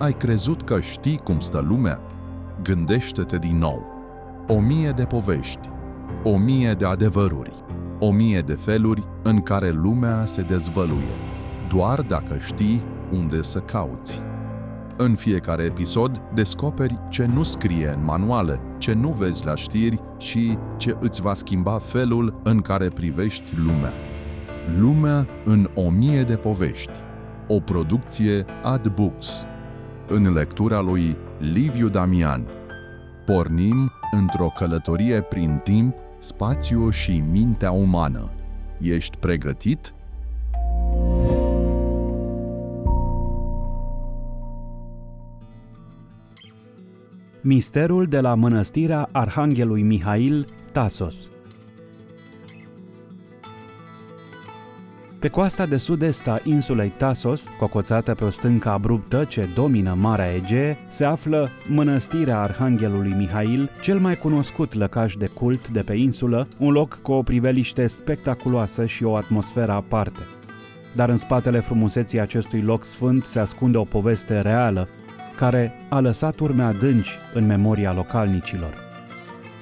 Ai crezut că știi cum stă lumea? Gândește-te din nou. O mie de povești, o mie de adevăruri, o mie de feluri în care lumea se dezvăluie, doar dacă știi unde să cauți. În fiecare episod descoperi ce nu scrie în manuale, ce nu vezi la știri și ce îți va schimba felul în care privești lumea. Lumea în o mie de povești. O producție Ad Books. În lectura lui Liviu Damian. Pornim într-o călătorie prin timp, spațiu și mintea umană. Ești pregătit? Misterul de la mănăstirea Arhanghelului Mihail, Tasos Pe coasta de sud-est a insulei Tasos, cocoțată pe o stâncă abruptă ce domină Marea Egee, se află mănăstirea Arhanghelului Mihail, cel mai cunoscut lăcaș de cult de pe insulă, un loc cu o priveliște spectaculoasă și o atmosferă aparte. Dar în spatele frumuseții acestui loc sfânt se ascunde o poveste reală, care a lăsat urme adânci în memoria localnicilor.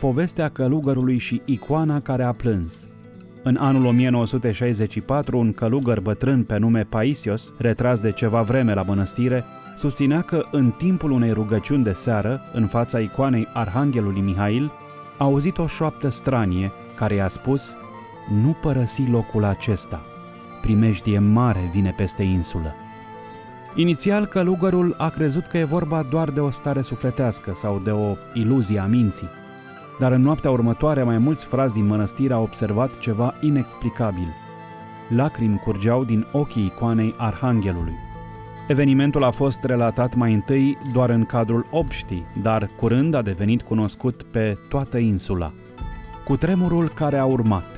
Povestea călugărului și icoana care a plâns. În anul 1964, un călugăr bătrân pe nume Paisios, retras de ceva vreme la mănăstire, susținea că în timpul unei rugăciuni de seară, în fața icoanei Arhanghelului Mihail, a auzit o șoaptă stranie care i-a spus Nu părăsi locul acesta. Primejdie mare vine peste insulă. Inițial, călugărul a crezut că e vorba doar de o stare sufletească sau de o iluzie a minții. Dar în noaptea următoare, mai mulți frați din mănăstire au observat ceva inexplicabil. Lacrimi curgeau din ochii icoanei Arhanghelului. Evenimentul a fost relatat mai întâi doar în cadrul obștii, dar curând a devenit cunoscut pe toată insula. Cu tremurul care a urmat,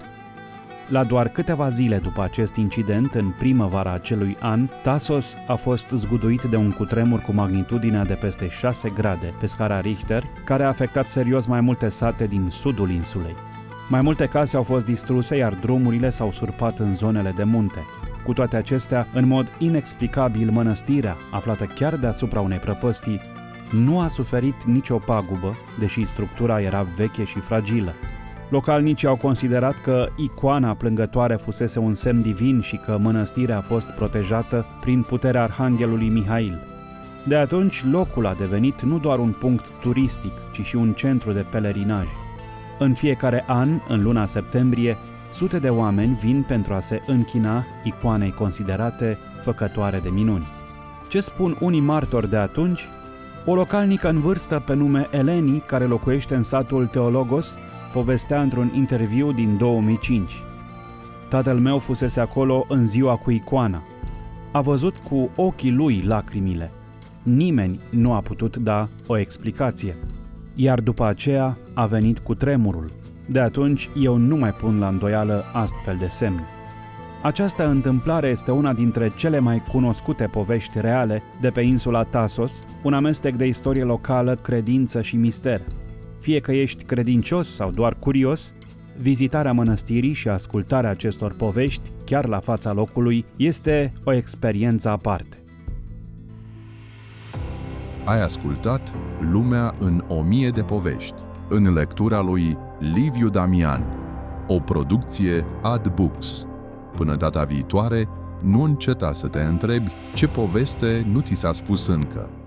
la doar câteva zile după acest incident, în primăvara acelui an, Tasos a fost zguduit de un cutremur cu magnitudinea de peste 6 grade pe scara Richter, care a afectat serios mai multe sate din sudul insulei. Mai multe case au fost distruse, iar drumurile s-au surpat în zonele de munte. Cu toate acestea, în mod inexplicabil, mănăstirea, aflată chiar deasupra unei prăpăstii, nu a suferit nicio pagubă, deși structura era veche și fragilă. Localnicii au considerat că icoana plângătoare fusese un semn divin și că mănăstirea a fost protejată prin puterea Arhanghelului Mihail. De atunci, locul a devenit nu doar un punct turistic, ci și un centru de pelerinaj. În fiecare an, în luna septembrie, sute de oameni vin pentru a se închina icoanei considerate făcătoare de minuni. Ce spun unii martori de atunci? O localnică în vârstă pe nume Eleni, care locuiește în satul Teologos, povestea într-un interviu din 2005. Tatăl meu fusese acolo în ziua cu icoana. A văzut cu ochii lui lacrimile. Nimeni nu a putut da o explicație. Iar după aceea a venit cu tremurul. De atunci eu nu mai pun la îndoială astfel de semn. Această întâmplare este una dintre cele mai cunoscute povești reale de pe insula Tasos, un amestec de istorie locală, credință și mister – fie că ești credincios sau doar curios, vizitarea mănăstirii și ascultarea acestor povești, chiar la fața locului, este o experiență aparte. Ai ascultat Lumea în o mie de povești, în lectura lui Liviu Damian, o producție Ad Books. Până data viitoare, nu înceta să te întrebi ce poveste nu ți s-a spus încă.